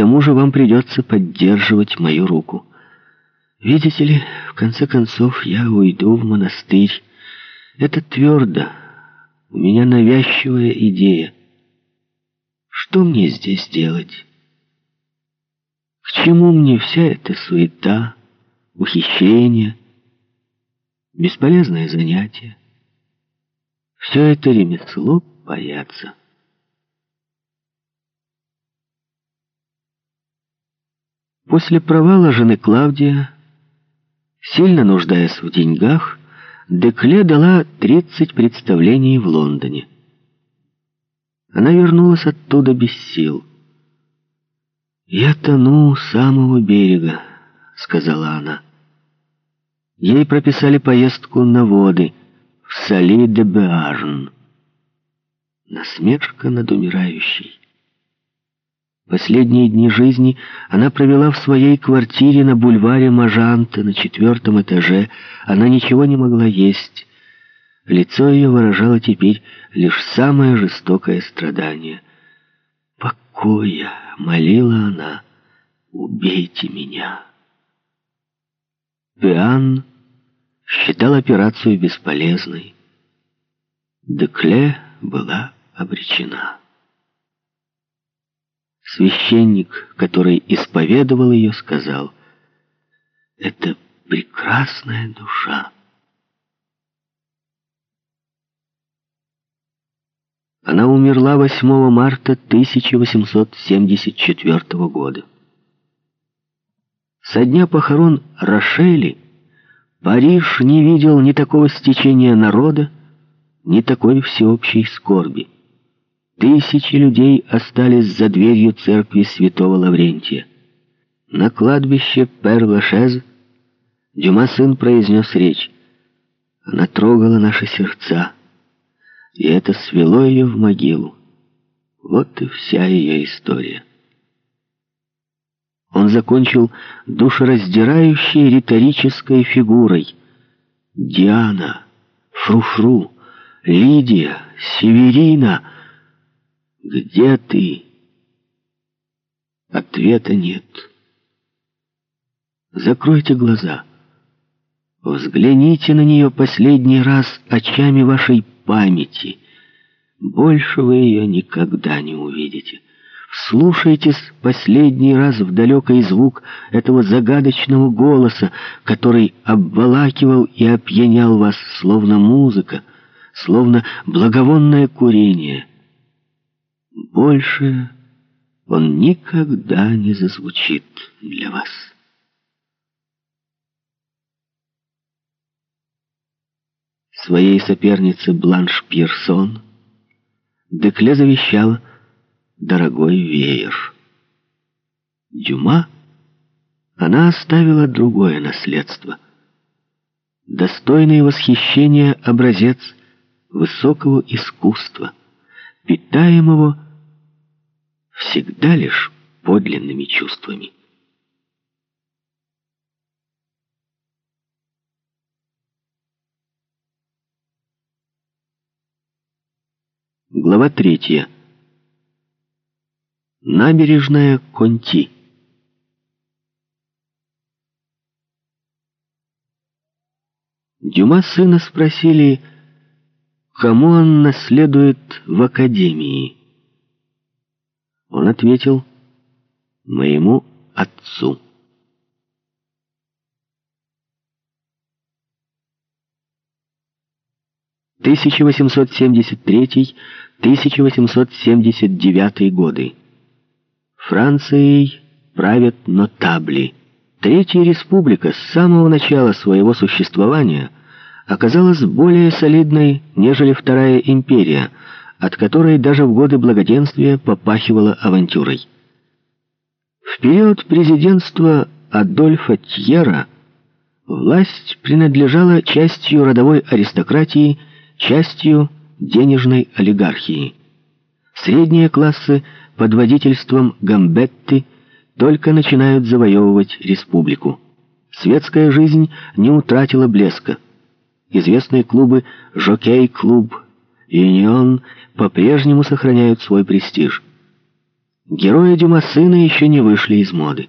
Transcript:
тому же вам придется поддерживать мою руку. Видите ли, в конце концов, я уйду в монастырь. Это твердо. У меня навязчивая идея. Что мне здесь делать? К чему мне вся эта суета, ухищрение, бесполезное занятие? Все это ремесло бояться. После провала жены Клавдия, сильно нуждаясь в деньгах, Декле дала 30 представлений в Лондоне. Она вернулась оттуда без сил. «Я тону у самого берега», — сказала она. Ей прописали поездку на воды в Сали-де-Беарн. Насмешка над умирающей. Последние дни жизни она провела в своей квартире на бульваре Мажанта на четвертом этаже. Она ничего не могла есть. Лицо ее выражало теперь лишь самое жестокое страдание. «Покоя!» — молила она. «Убейте меня!» Пиан считал операцию бесполезной. Декле была обречена. Священник, который исповедовал ее, сказал, «Это прекрасная душа». Она умерла 8 марта 1874 года. Со дня похорон Рошели Париж не видел ни такого стечения народа, ни такой всеобщей скорби. Тысячи людей остались за дверью церкви святого Лаврентия. На кладбище Пер-Лашез Дюма сын произнес речь. Она трогала наши сердца, и это свело ее в могилу. Вот и вся ее история. Он закончил душераздирающей риторической фигурой. Диана, Фруфру, -фру, Лидия, Северина — где ты? Ответа нет. Закройте глаза. Взгляните на нее последний раз очами вашей памяти. Больше вы ее никогда не увидите. Вслушайтесь последний раз в далекий звук этого загадочного голоса, который обволакивал и опьянял вас, словно музыка, словно благовонное курение — больше он никогда не зазвучит для вас. Своей сопернице Бланш Пирсон Декле завещала дорогой веер. Дюма она оставила другое наследство. Достойный восхищения образец высокого искусства, питаемого всегда лишь подлинными чувствами. Глава третья. Набережная Конти. Дюма сына спросили, кому он наследует в академии. Он ответил, моему отцу. Тысяча восемьсот семьдесят третий, тысяча восемьсот семьдесят девятый годы. Францией правят нотабли. Третья республика с самого начала своего существования оказалась более солидной, нежели Вторая империя — от которой даже в годы благоденствия попахивало авантюрой. В период президентства Адольфа Тьера власть принадлежала частью родовой аристократии, частью денежной олигархии. Средние классы под водительством Гамбетты только начинают завоевывать республику. Светская жизнь не утратила блеска. Известные клубы «Жокей-клуб», «Юнион» по-прежнему сохраняют свой престиж. Герои Дюма сына еще не вышли из моды.